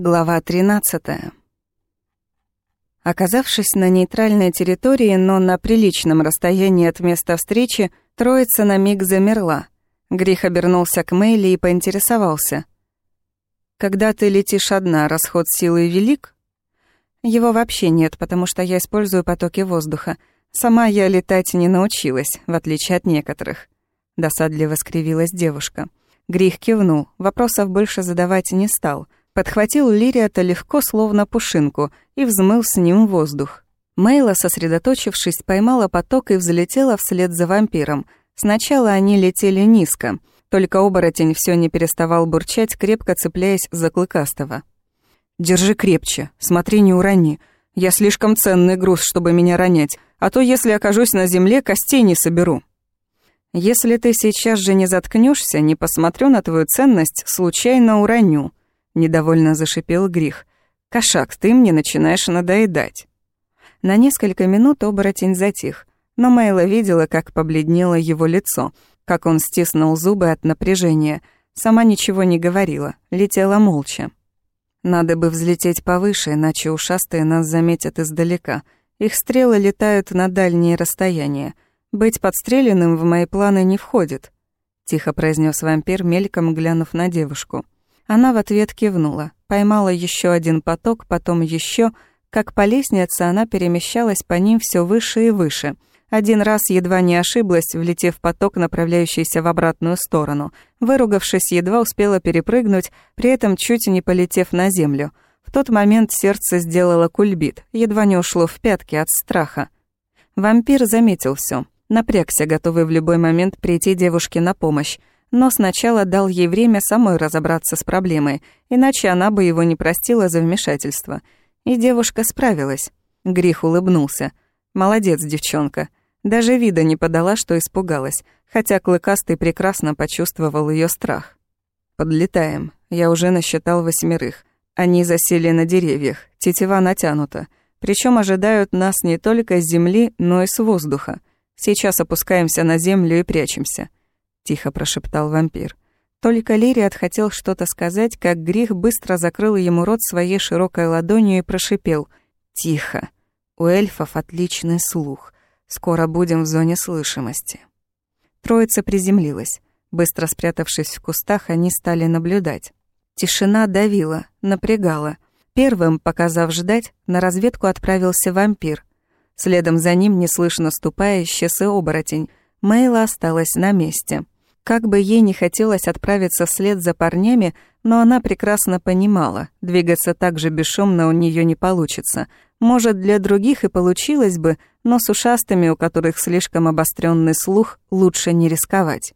Глава 13. Оказавшись на нейтральной территории, но на приличном расстоянии от места встречи, троица на миг замерла. Грих обернулся к Мэйли и поинтересовался. «Когда ты летишь одна, расход силы велик?» «Его вообще нет, потому что я использую потоки воздуха. Сама я летать не научилась, в отличие от некоторых». Досадливо скривилась девушка. Грих кивнул, вопросов больше задавать не стал — подхватил Лириата легко, словно пушинку, и взмыл с ним воздух. Мейла, сосредоточившись, поймала поток и взлетела вслед за вампиром. Сначала они летели низко, только оборотень все не переставал бурчать, крепко цепляясь за клыкастого. «Держи крепче, смотри, не урони. Я слишком ценный груз, чтобы меня ронять, а то, если окажусь на земле, костей не соберу». «Если ты сейчас же не заткнешься, не посмотрю на твою ценность, случайно уроню», Недовольно зашипел Грих. «Кошак, ты мне начинаешь надоедать». На несколько минут оборотень затих, но Мэйла видела, как побледнело его лицо, как он стиснул зубы от напряжения. Сама ничего не говорила, летела молча. Надо бы взлететь повыше, иначе ушастые нас заметят издалека. Их стрелы летают на дальние расстояния. Быть подстреленным в мои планы не входит, тихо произнес вампир, мельком глянув на девушку. Она в ответ кивнула, поймала еще один поток, потом еще. Как по лестнице она перемещалась по ним все выше и выше. Один раз едва не ошиблась, влетев в поток, направляющийся в обратную сторону. Выругавшись, едва успела перепрыгнуть, при этом чуть не полетев на землю. В тот момент сердце сделало кульбит, едва не ушло в пятки от страха. Вампир заметил все, напрягся, готовый в любой момент прийти девушке на помощь но сначала дал ей время самой разобраться с проблемой, иначе она бы его не простила за вмешательство. И девушка справилась. Грих улыбнулся. «Молодец, девчонка». Даже вида не подала, что испугалась, хотя Клыкастый прекрасно почувствовал ее страх. «Подлетаем. Я уже насчитал восьмерых. Они засели на деревьях, тетива натянута. Причем ожидают нас не только с земли, но и с воздуха. Сейчас опускаемся на землю и прячемся тихо прошептал вампир. Только Лириат хотел что-то сказать, как Грих быстро закрыл ему рот своей широкой ладонью и прошипел. «Тихо. У эльфов отличный слух. Скоро будем в зоне слышимости». Троица приземлилась. Быстро спрятавшись в кустах, они стали наблюдать. Тишина давила, напрягала. Первым, показав ждать, на разведку отправился вампир. Следом за ним, неслышно ступая, исчез и оборотень. Мейла осталась на месте — как бы ей не хотелось отправиться вслед за парнями, но она прекрасно понимала, двигаться так же бесшумно у нее не получится. Может, для других и получилось бы, но с ушастыми, у которых слишком обостренный слух, лучше не рисковать.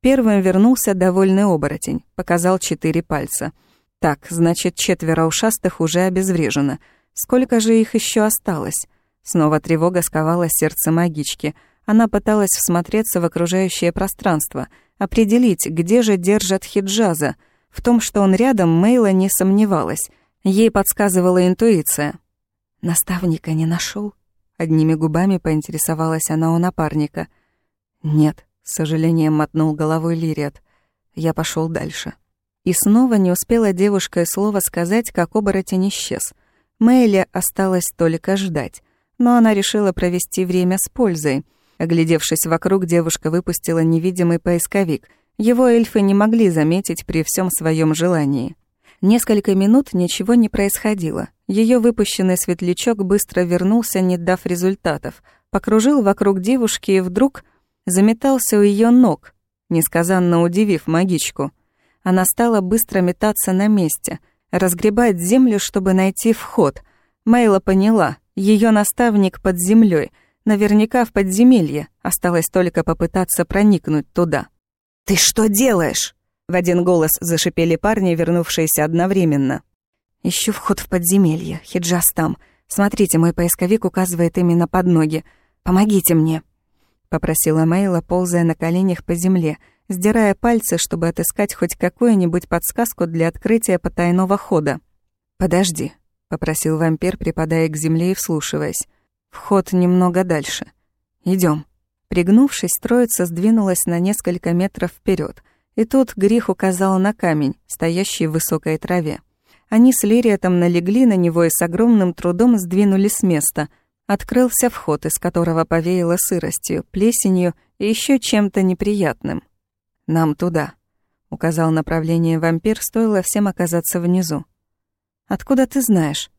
Первым вернулся довольный оборотень, показал четыре пальца. Так, значит, четверо ушастых уже обезврежено. Сколько же их еще осталось? Снова тревога сковала сердце магички. Она пыталась всмотреться в окружающее пространство — определить, где же держат хиджаза. В том, что он рядом, Мейла не сомневалась. Ей подсказывала интуиция. «Наставника не нашел? Одними губами поинтересовалась она у напарника. «Нет», — с сожалением мотнул головой Лириат. Я пошел дальше. И снова не успела девушка и слова сказать, как оборотень исчез. Мэйли осталось только ждать. Но она решила провести время с пользой — Оглядевшись вокруг, девушка выпустила невидимый поисковик. Его эльфы не могли заметить при всем своем желании. Несколько минут ничего не происходило. Ее выпущенный светлячок быстро вернулся, не дав результатов. Покружил вокруг девушки и вдруг заметался у ее ног, несказанно удивив магичку. Она стала быстро метаться на месте, разгребать землю, чтобы найти вход. Мейла поняла, ее наставник под землей — Наверняка в подземелье. Осталось только попытаться проникнуть туда. «Ты что делаешь?» В один голос зашипели парни, вернувшиеся одновременно. «Ищу вход в подземелье. Хиджас там. Смотрите, мой поисковик указывает именно под ноги. Помогите мне!» Попросила Мейла, ползая на коленях по земле, сдирая пальцы, чтобы отыскать хоть какую-нибудь подсказку для открытия потайного хода. «Подожди», — попросил вампир, припадая к земле и вслушиваясь. Вход немного дальше. Идем. Пригнувшись, троица сдвинулась на несколько метров вперед, и тут Грих указал на камень, стоящий в высокой траве. Они с Лириатом налегли на него и с огромным трудом сдвинули с места. Открылся вход, из которого повеяло сыростью, плесенью и еще чем-то неприятным. «Нам туда», — указал направление вампир, стоило всем оказаться внизу. «Откуда ты знаешь?»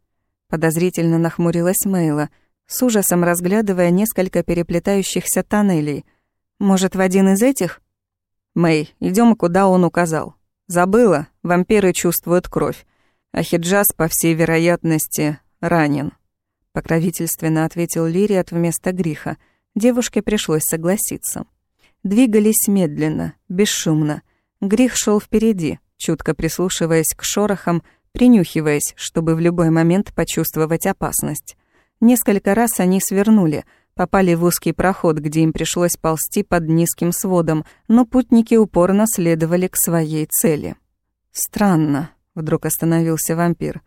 Подозрительно нахмурилась Мейла, с ужасом разглядывая несколько переплетающихся тоннелей. «Может, в один из этих?» «Мэй, идем, куда он указал. Забыла, вампиры чувствуют кровь, а Хиджаз, по всей вероятности, ранен». Покровительственно ответил Лириат вместо греха. Девушке пришлось согласиться. Двигались медленно, бесшумно. Грих шел впереди, чутко прислушиваясь к шорохам, принюхиваясь, чтобы в любой момент почувствовать опасность. Несколько раз они свернули, попали в узкий проход, где им пришлось ползти под низким сводом, но путники упорно следовали к своей цели. «Странно», — вдруг остановился вампир.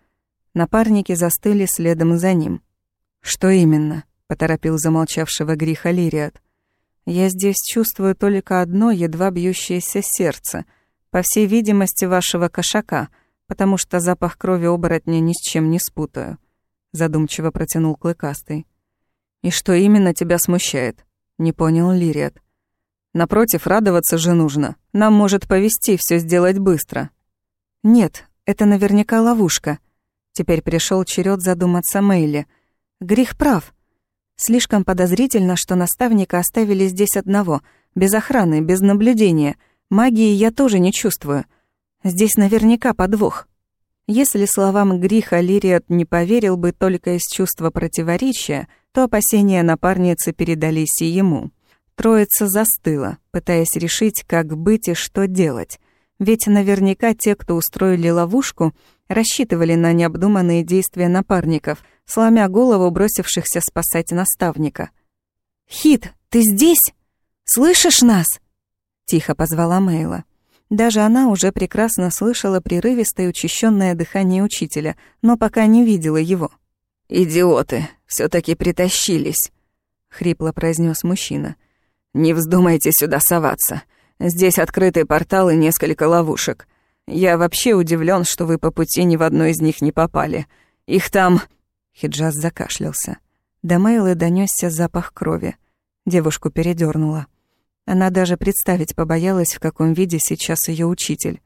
Напарники застыли следом за ним. «Что именно?» — поторопил замолчавшего греха Лириат. «Я здесь чувствую только одно едва бьющееся сердце, по всей видимости, вашего кошака», — потому что запах крови оборотня ни с чем не спутаю», — задумчиво протянул Клыкастый. «И что именно тебя смущает?» — не понял Лириат. «Напротив, радоваться же нужно. Нам может повести все сделать быстро». «Нет, это наверняка ловушка». Теперь пришел черед задуматься Мэйли. Грих прав. Слишком подозрительно, что наставника оставили здесь одного, без охраны, без наблюдения. Магии я тоже не чувствую. Здесь наверняка подвох. Если словам Гриха Лириат не поверил бы только из чувства противоречия, то опасения напарницы передались и ему. Троица застыла, пытаясь решить, как быть и что делать. Ведь наверняка те, кто устроили ловушку, рассчитывали на необдуманные действия напарников, сломя голову бросившихся спасать наставника. «Хит, ты здесь? Слышишь нас?» — тихо позвала Мейла. Даже она уже прекрасно слышала прерывистое учащенное дыхание учителя, но пока не видела его. «Идиоты, все таки притащились», — хрипло произнес мужчина. «Не вздумайте сюда соваться. Здесь открытый портал и несколько ловушек. Я вообще удивлен, что вы по пути ни в одну из них не попали. Их там...» Хиджаз закашлялся. До Мейлы донесся запах крови. Девушку передернула. Она даже представить побоялась, в каком виде сейчас ее учитель.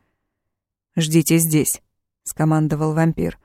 «Ждите здесь», — скомандовал вампир.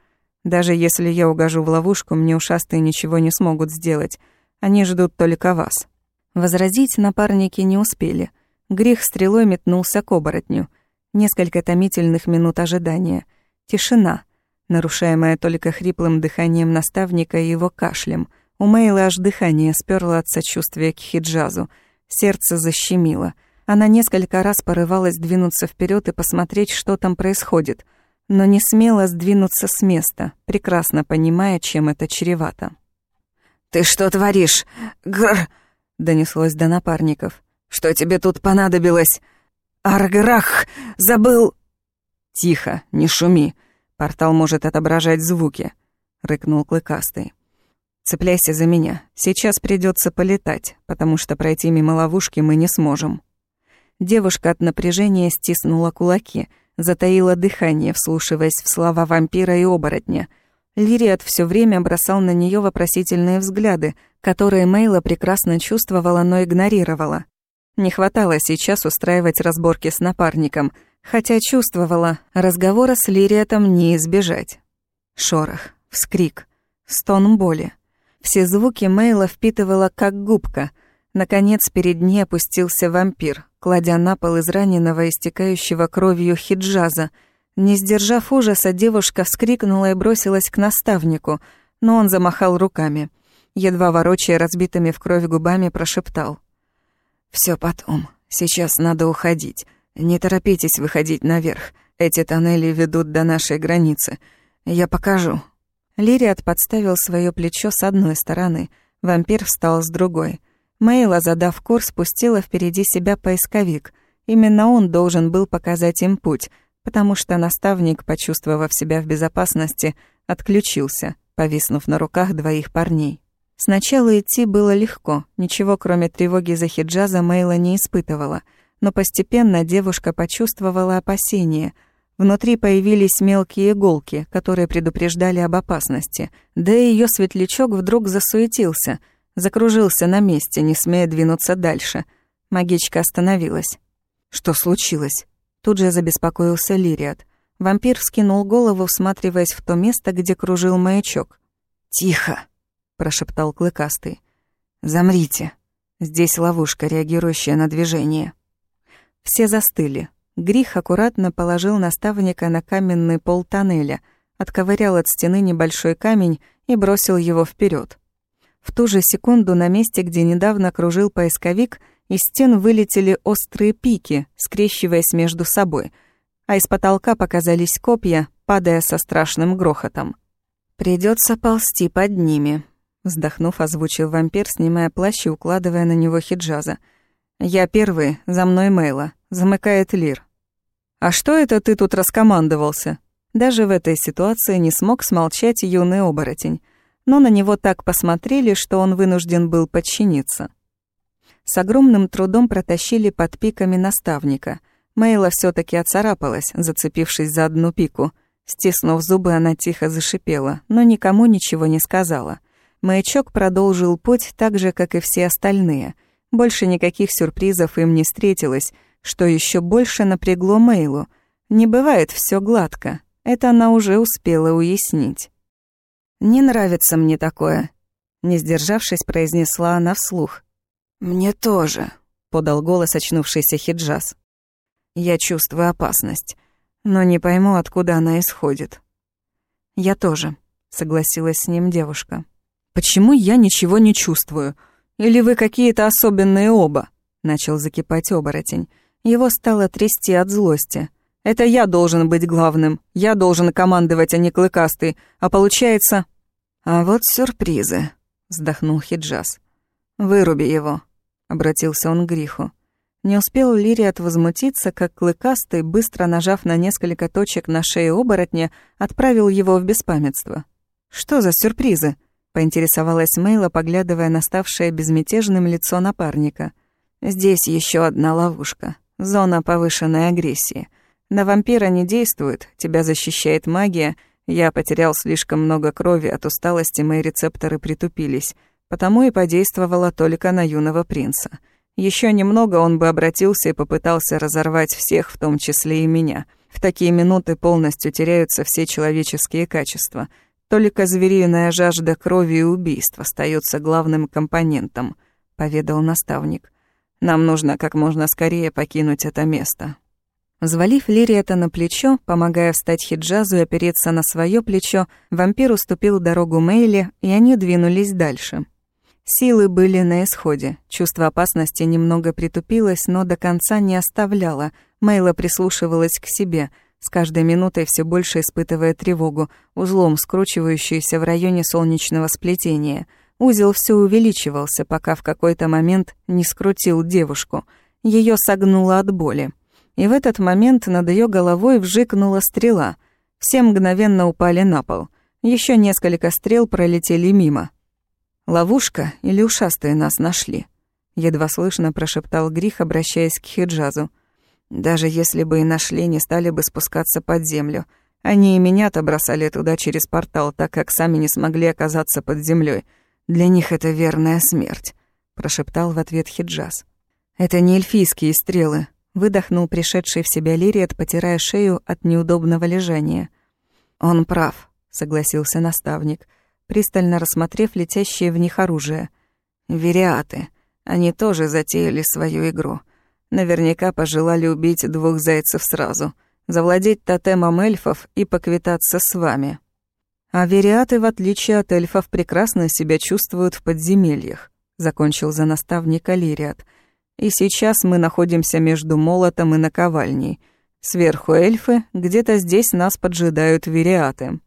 «Даже если я угожу в ловушку, мне ушастые ничего не смогут сделать. Они ждут только вас». Возразить напарники не успели. Грех стрелой метнулся к оборотню. Несколько томительных минут ожидания. Тишина, нарушаемая только хриплым дыханием наставника и его кашлем. У Мейлы аж дыхание сперло от сочувствия к хиджазу — Сердце защемило. Она несколько раз порывалась двинуться вперед и посмотреть, что там происходит, но не смела сдвинуться с места, прекрасно понимая, чем это чревато. «Ты что творишь? Гр...» — донеслось до напарников. «Что тебе тут понадобилось? Арграх! Забыл...» «Тихо, не шуми. Портал может отображать звуки», — рыкнул Клыкастый. Цепляйся за меня. Сейчас придется полетать, потому что пройти мимо ловушки мы не сможем». Девушка от напряжения стиснула кулаки, затаила дыхание, вслушиваясь в слова вампира и оборотня. Лириат все время бросал на нее вопросительные взгляды, которые Мейла прекрасно чувствовала, но игнорировала. Не хватало сейчас устраивать разборки с напарником, хотя чувствовала, разговора с Лириатом не избежать. Шорох, вскрик, стон боли. Все звуки Мейла впитывала как губка. Наконец перед ней опустился вампир, кладя на пол израненного, истекающего кровью хиджаза. Не сдержав ужаса, девушка вскрикнула и бросилась к наставнику, но он замахал руками. Едва ворочая разбитыми в кровь губами, прошептал. «Всё потом. Сейчас надо уходить. Не торопитесь выходить наверх. Эти тоннели ведут до нашей границы. Я покажу». Лириат подставил свое плечо с одной стороны, вампир встал с другой. Мейла, задав курс, спустила впереди себя поисковик. Именно он должен был показать им путь, потому что наставник, почувствовав себя в безопасности, отключился, повиснув на руках двоих парней. Сначала идти было легко, ничего кроме тревоги за хиджаза Мейла не испытывала, но постепенно девушка почувствовала опасение. Внутри появились мелкие иголки, которые предупреждали об опасности. Да и её светлячок вдруг засуетился, закружился на месте, не смея двинуться дальше. Магичка остановилась. «Что случилось?» Тут же забеспокоился Лириат. Вампир вскинул голову, всматриваясь в то место, где кружил маячок. «Тихо!» — прошептал Клыкастый. «Замрите. Здесь ловушка, реагирующая на движение». Все застыли. Грих аккуратно положил наставника на каменный пол тоннеля, отковырял от стены небольшой камень и бросил его вперед. В ту же секунду на месте, где недавно кружил поисковик, из стен вылетели острые пики, скрещиваясь между собой, а из потолка показались копья, падая со страшным грохотом. Придется ползти под ними», — вздохнув, озвучил вампир, снимая плащ и укладывая на него хиджаза. «Я первый, за мной Мейла», — замыкает Лир. «А что это ты тут раскомандовался?» Даже в этой ситуации не смог смолчать юный оборотень, но на него так посмотрели, что он вынужден был подчиниться. С огромным трудом протащили под пиками наставника. Мейла все таки оцарапалась, зацепившись за одну пику. Стиснув зубы, она тихо зашипела, но никому ничего не сказала. Маячок продолжил путь так же, как и все остальные. Больше никаких сюрпризов им не встретилось — что еще больше напрягло Мейлу. Не бывает все гладко. Это она уже успела уяснить. «Не нравится мне такое», — не сдержавшись, произнесла она вслух. «Мне тоже», — подал голос очнувшийся Хиджаз. «Я чувствую опасность, но не пойму, откуда она исходит». «Я тоже», — согласилась с ним девушка. «Почему я ничего не чувствую? Или вы какие-то особенные оба?» — начал закипать оборотень. Его стало трясти от злости. «Это я должен быть главным, я должен командовать, а не клыкастый, а получается...» «А вот сюрпризы», — вздохнул Хиджаз. «Выруби его», — обратился он к Гриху. Не успел Лириат возмутиться, как Клыкастый, быстро нажав на несколько точек на шее оборотня, отправил его в беспамятство. «Что за сюрпризы?» — поинтересовалась Мейла, поглядывая на ставшее безмятежным лицо напарника. «Здесь еще одна ловушка», Зона повышенной агрессии. На вампира не действует, тебя защищает магия. Я потерял слишком много крови, от усталости мои рецепторы притупились. Потому и подействовала только на юного принца. Еще немного он бы обратился и попытался разорвать всех, в том числе и меня. В такие минуты полностью теряются все человеческие качества. Только звериная жажда крови и убийств остается главным компонентом, поведал наставник. Нам нужно как можно скорее покинуть это место». Взвалив Лириэта на плечо, помогая встать Хиджазу и опереться на свое плечо, вампир уступил дорогу Мейли, и они двинулись дальше. Силы были на исходе. Чувство опасности немного притупилось, но до конца не оставляло. Мейла прислушивалась к себе, с каждой минутой все больше испытывая тревогу, узлом скручивающуюся в районе солнечного сплетения — Узел все увеличивался, пока в какой-то момент не скрутил девушку. Ее согнуло от боли. И в этот момент над ее головой вжикнула стрела. Все мгновенно упали на пол. Еще несколько стрел пролетели мимо. «Ловушка или ушастые нас нашли?» Едва слышно прошептал Грих, обращаясь к Хиджазу. «Даже если бы и нашли, не стали бы спускаться под землю. Они и меня-то бросали туда через портал, так как сами не смогли оказаться под землей. «Для них это верная смерть», — прошептал в ответ Хиджаз. «Это не эльфийские стрелы», — выдохнул пришедший в себя Лириет, потирая шею от неудобного лежания. «Он прав», — согласился наставник, пристально рассмотрев летящее в них оружие. «Вериаты. Они тоже затеяли свою игру. Наверняка пожелали убить двух зайцев сразу, завладеть тотемом эльфов и поквитаться с вами». А вериаты, в отличие от эльфов, прекрасно себя чувствуют в подземельях, закончил за наставника Лириат. И сейчас мы находимся между молотом и наковальней. Сверху эльфы, где-то здесь нас поджидают вериаты.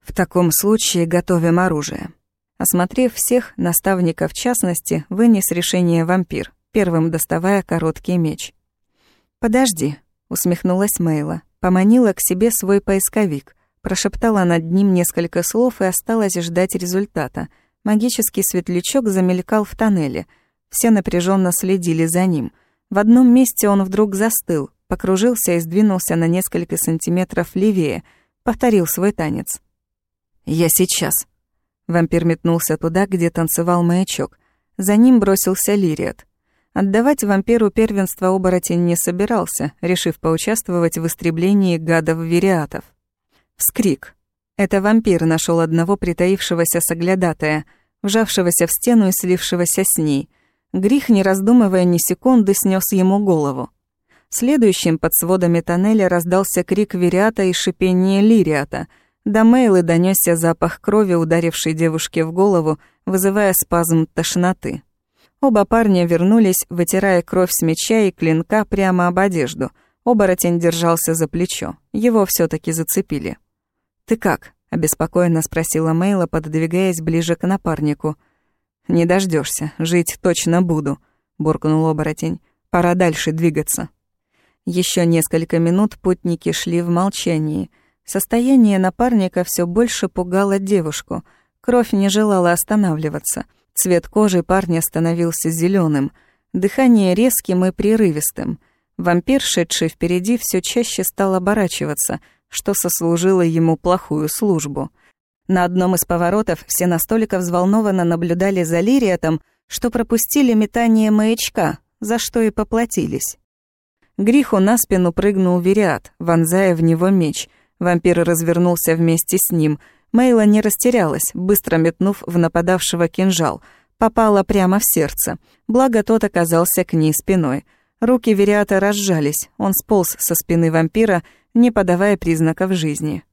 В таком случае готовим оружие. Осмотрев всех, наставника в частности, вынес решение вампир, первым доставая короткий меч. «Подожди», — усмехнулась Мейла, поманила к себе свой поисковик — Прошептала над ним несколько слов и осталась ждать результата. Магический светлячок замелькал в тоннеле. Все напряженно следили за ним. В одном месте он вдруг застыл, покружился и сдвинулся на несколько сантиметров левее, повторил свой танец. «Я сейчас». Вампир метнулся туда, где танцевал маячок. За ним бросился Лириат. Отдавать вампиру первенство оборотень не собирался, решив поучаствовать в истреблении гадов-вериатов. Вскрик. Это вампир нашел одного притаившегося соглядатая, вжавшегося в стену и слившегося с ней. Грих, не раздумывая ни секунды, снес ему голову. Следующим под сводами тоннеля раздался крик Вериата и шипение Лириата. До Мейлы донесся запах крови, ударившей девушке в голову, вызывая спазм тошноты. Оба парня вернулись, вытирая кровь с меча и клинка прямо об одежду. Оборотень держался за плечо. Его все таки зацепили. «Ты как?» — обеспокоенно спросила Мейла, пододвигаясь ближе к напарнику. «Не дождешься, жить точно буду», — буркнул оборотень. «Пора дальше двигаться». Еще несколько минут путники шли в молчании. Состояние напарника все больше пугало девушку. Кровь не желала останавливаться. Цвет кожи парня становился зеленым, дыхание резким и прерывистым. Вампир, шедший впереди, все чаще стал оборачиваться, что сослужило ему плохую службу. На одном из поворотов все настолько взволнованно наблюдали за Лириатом, что пропустили метание маячка, за что и поплатились. Гриху на спину прыгнул Вериат, вонзая в него меч. Вампир развернулся вместе с ним. Мейла не растерялась, быстро метнув в нападавшего кинжал. Попала прямо в сердце. Благо тот оказался к ней спиной. Руки Вериата разжались. Он сполз со спины вампира, не подавая признаков жизни.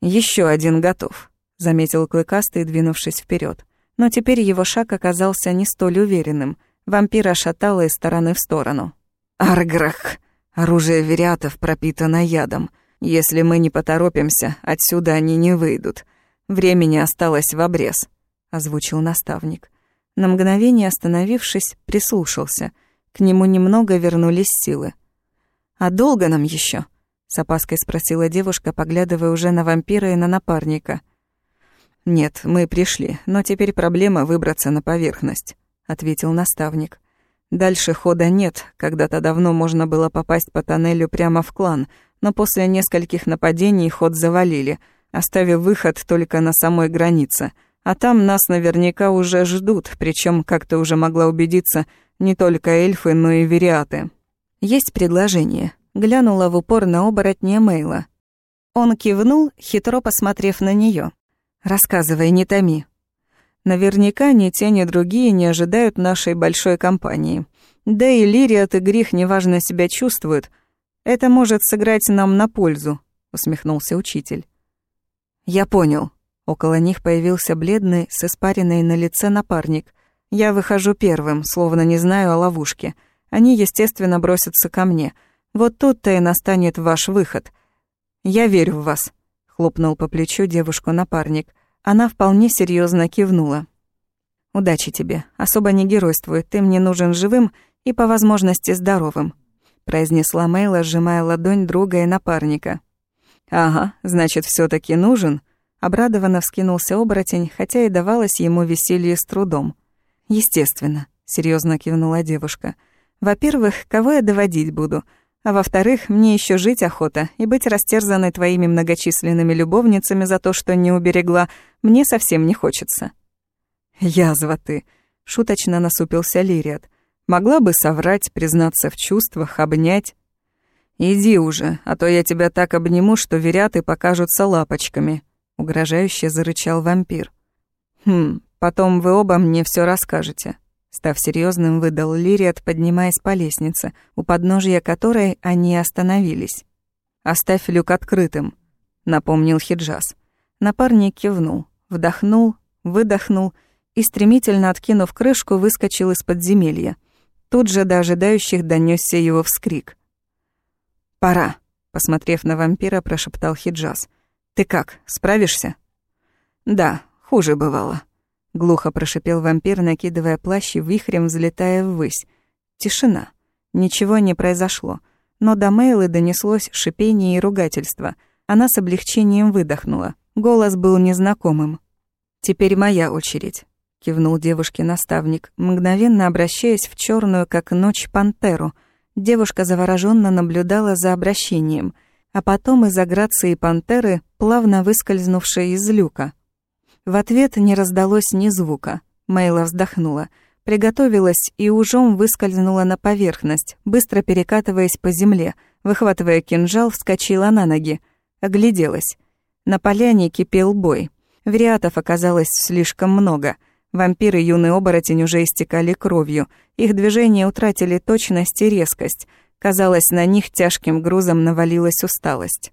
Еще один готов», — заметил Клыкастый, двинувшись вперед. Но теперь его шаг оказался не столь уверенным. Вампира шатало из стороны в сторону. «Арграх!» Оружие верятов пропитано ядом. Если мы не поторопимся, отсюда они не выйдут. Времени осталось в обрез», — озвучил наставник. На мгновение остановившись, прислушался. К нему немного вернулись силы. «А долго нам еще? с опаской спросила девушка, поглядывая уже на вампира и на напарника. «Нет, мы пришли, но теперь проблема выбраться на поверхность», — ответил наставник. Дальше хода нет, когда-то давно можно было попасть по тоннелю прямо в клан, но после нескольких нападений ход завалили, оставив выход только на самой границе. А там нас наверняка уже ждут, причем, как ты уже могла убедиться, не только эльфы, но и вериаты. Есть предложение. Глянула в упор на оборотня Мейла. Он кивнул, хитро посмотрев на нее. «Рассказывай, не томи». Наверняка ни те, ни другие не ожидают нашей большой компании. Да и Лириат и Грих неважно себя чувствуют. Это может сыграть нам на пользу», — усмехнулся учитель. «Я понял». Около них появился бледный, с испаренной на лице напарник. «Я выхожу первым, словно не знаю о ловушке. Они, естественно, бросятся ко мне. Вот тут-то и настанет ваш выход. Я верю в вас», — хлопнул по плечу девушку напарник. Она вполне серьезно кивнула. «Удачи тебе. Особо не геройствуй. Ты мне нужен живым и, по возможности, здоровым», произнесла Мейла, сжимая ладонь друга и напарника. «Ага, значит, все таки нужен?» Обрадованно вскинулся оборотень, хотя и давалось ему веселье с трудом. «Естественно», — серьезно кивнула девушка. «Во-первых, кого я доводить буду?» А во-вторых, мне еще жить охота, и быть растерзанной твоими многочисленными любовницами за то, что не уберегла, мне совсем не хочется». «Язва ты!» — шуточно насупился Лириат. «Могла бы соврать, признаться в чувствах, обнять». «Иди уже, а то я тебя так обниму, что веряты покажутся лапочками», — угрожающе зарычал вампир. «Хм, потом вы оба мне все расскажете. Став серьезным, выдал Лириат, поднимаясь по лестнице, у подножья которой они остановились. «Оставь люк открытым», — напомнил Хиджаз. Напарник кивнул, вдохнул, выдохнул и, стремительно откинув крышку, выскочил из подземелья. Тут же до ожидающих донесся его вскрик. «Пора», — посмотрев на вампира, прошептал Хиджаз. «Ты как, справишься?» «Да, хуже бывало», Глухо прошипел вампир, накидывая плащ и вихрем взлетая ввысь. Тишина. Ничего не произошло. Но до Мейлы донеслось шипение и ругательство. Она с облегчением выдохнула. Голос был незнакомым. «Теперь моя очередь», — кивнул девушке наставник, мгновенно обращаясь в черную, как ночь, пантеру. Девушка завороженно наблюдала за обращением, а потом из-за грации пантеры, плавно выскользнувшей из люка. В ответ не раздалось ни звука. Мейла вздохнула, приготовилась и ужом выскользнула на поверхность, быстро перекатываясь по земле, выхватывая кинжал, вскочила на ноги, огляделась. На поляне кипел бой. Вариатов оказалось слишком много. Вампиры юный оборотень уже истекали кровью. Их движения утратили точность и резкость. Казалось, на них тяжким грузом навалилась усталость.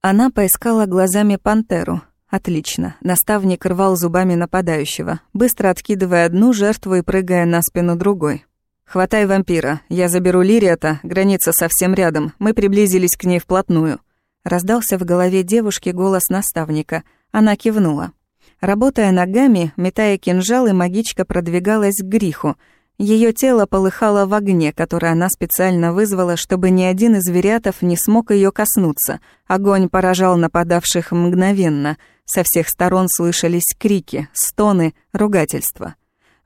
Она поискала глазами пантеру. Отлично. Наставник рвал зубами нападающего, быстро откидывая одну жертву и прыгая на спину другой. «Хватай вампира. Я заберу Лириата. Граница совсем рядом. Мы приблизились к ней вплотную». Раздался в голове девушки голос наставника. Она кивнула. Работая ногами, метая кинжалы, магичка продвигалась к гриху. Ее тело полыхало в огне, который она специально вызвала, чтобы ни один из верятов не смог ее коснуться. Огонь поражал нападавших мгновенно. Со всех сторон слышались крики, стоны, ругательства.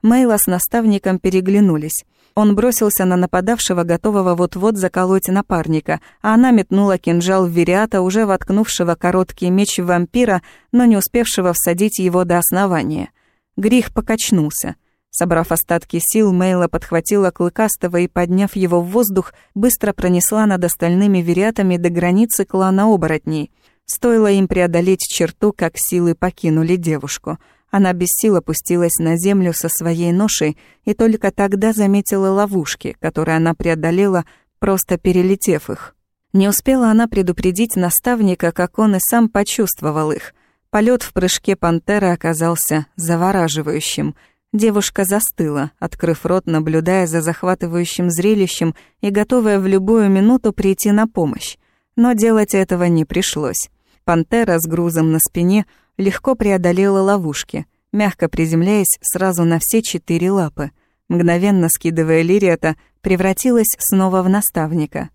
Мейла с наставником переглянулись. Он бросился на нападавшего, готового вот-вот заколоть напарника, а она метнула кинжал в Вериата, уже воткнувшего короткий меч в вампира, но не успевшего всадить его до основания. Грих покачнулся. Собрав остатки сил, Мейла подхватила Клыкастого и, подняв его в воздух, быстро пронесла над остальными вериатами до границы клана оборотней. Стоило им преодолеть черту, как силы покинули девушку — она без сил опустилась на землю со своей ношей и только тогда заметила ловушки, которые она преодолела, просто перелетев их. Не успела она предупредить наставника, как он и сам почувствовал их. Полет в прыжке пантеры оказался завораживающим. Девушка застыла, открыв рот, наблюдая за захватывающим зрелищем и готовая в любую минуту прийти на помощь. Но делать этого не пришлось. Пантера с грузом на спине — легко преодолела ловушки, мягко приземляясь сразу на все четыре лапы. Мгновенно скидывая Лириата, превратилась снова в наставника.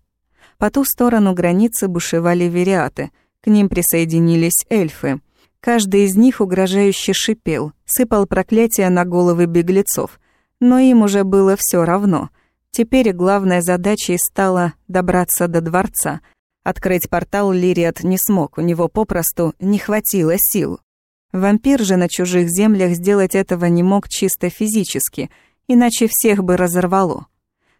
По ту сторону границы бушевали вериаты, к ним присоединились эльфы. Каждый из них угрожающе шипел, сыпал проклятия на головы беглецов, но им уже было все равно. Теперь главной задачей стало добраться до дворца — Открыть портал Лириат не смог, у него попросту не хватило сил. Вампир же на чужих землях сделать этого не мог чисто физически, иначе всех бы разорвало.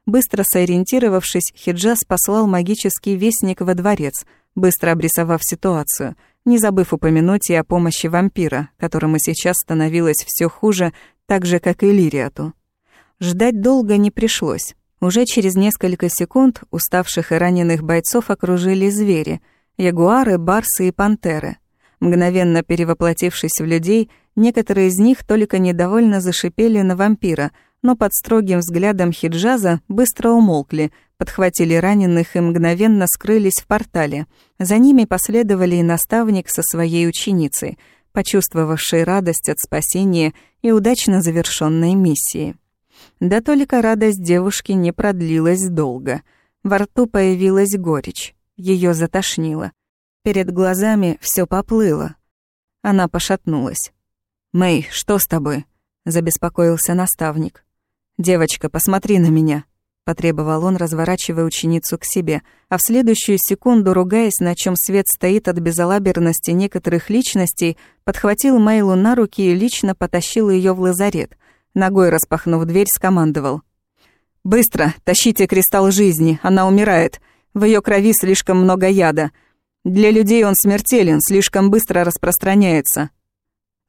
Быстро сориентировавшись, Хиджаз послал магический вестник во дворец, быстро обрисовав ситуацию, не забыв упомянуть и о помощи вампира, которому сейчас становилось все хуже, так же, как и Лириату. Ждать долго не пришлось. Уже через несколько секунд уставших и раненых бойцов окружили звери — ягуары, барсы и пантеры. Мгновенно перевоплотившись в людей, некоторые из них только недовольно зашипели на вампира, но под строгим взглядом хиджаза быстро умолкли, подхватили раненых и мгновенно скрылись в портале. За ними последовали и наставник со своей ученицей, почувствовавший радость от спасения и удачно завершенной миссии. Да только радость девушки не продлилась долго. Во рту появилась горечь. Ее затошнило. Перед глазами все поплыло. Она пошатнулась. «Мэй, что с тобой?» — забеспокоился наставник. «Девочка, посмотри на меня», — потребовал он, разворачивая ученицу к себе, а в следующую секунду, ругаясь, на чем свет стоит от безалаберности некоторых личностей, подхватил Мэйлу на руки и лично потащил ее в лазарет — Ногой распахнув дверь, скомандовал. «Быстро! Тащите кристалл жизни! Она умирает! В ее крови слишком много яда. Для людей он смертелен, слишком быстро распространяется».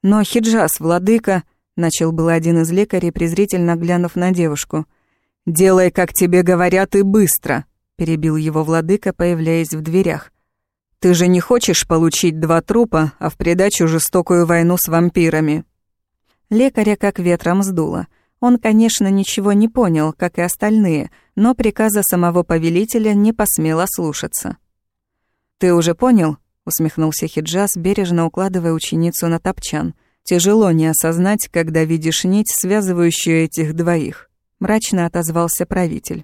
«Но Хиджас, владыка...» — начал был один из лекарей, презрительно глянув на девушку. «Делай, как тебе говорят, и быстро!» — перебил его владыка, появляясь в дверях. «Ты же не хочешь получить два трупа, а в придачу жестокую войну с вампирами?» Лекаря как ветром сдуло. Он, конечно, ничего не понял, как и остальные, но приказа самого повелителя не посмел ослушаться. «Ты уже понял?» — усмехнулся Хиджаз, бережно укладывая ученицу на топчан. «Тяжело не осознать, когда видишь нить, связывающую этих двоих», — мрачно отозвался правитель.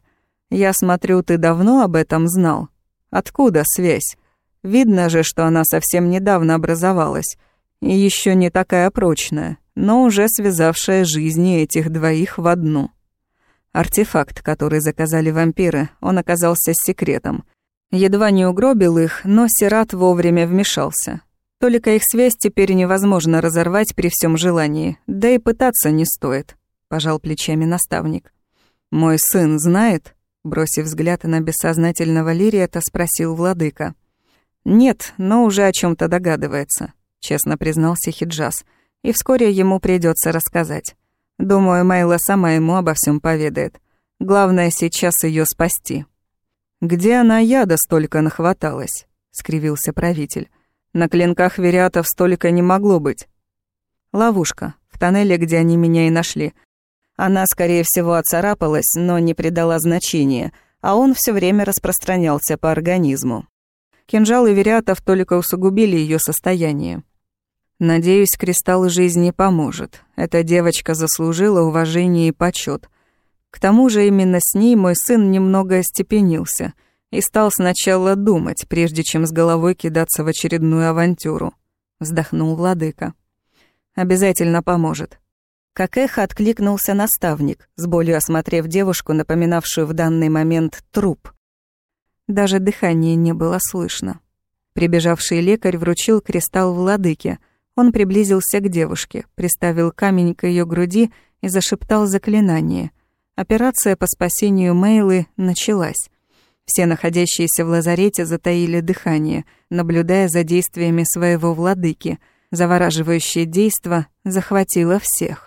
«Я смотрю, ты давно об этом знал. Откуда связь? Видно же, что она совсем недавно образовалась, и еще не такая прочная, но уже связавшая жизни этих двоих в одну. Артефакт, который заказали вампиры, он оказался секретом. Едва не угробил их, но Сират вовремя вмешался. Только их связь теперь невозможно разорвать при всем желании, да и пытаться не стоит, пожал плечами наставник. Мой сын знает? Бросив взгляд на бессознательного Лириета, спросил владыка. «Нет, но уже о чем то догадывается», — честно признался Хиджаз. «И вскоре ему придется рассказать. Думаю, Майла сама ему обо всем поведает. Главное сейчас ее спасти». «Где она яда столько нахваталась?» — скривился правитель. На клинках вериатов столько не могло быть. Ловушка. В тоннеле, где они меня и нашли. Она, скорее всего, отцарапалась, но не придала значения, а он все время распространялся по организму. Кинжалы вериатов только усугубили ее состояние. Надеюсь, кристалл жизни поможет. Эта девочка заслужила уважение и почет. К тому же именно с ней мой сын немного остепенился — и стал сначала думать, прежде чем с головой кидаться в очередную авантюру. Вздохнул владыка. Обязательно поможет. Как эхо откликнулся наставник, с болью осмотрев девушку, напоминавшую в данный момент труп. Даже дыхания не было слышно. Прибежавший лекарь вручил кристалл владыке. Он приблизился к девушке, приставил камень к ее груди и зашептал заклинание. Операция по спасению Мейлы началась. Все находящиеся в лазарете затаили дыхание, наблюдая за действиями своего владыки. Завораживающее действо захватило всех.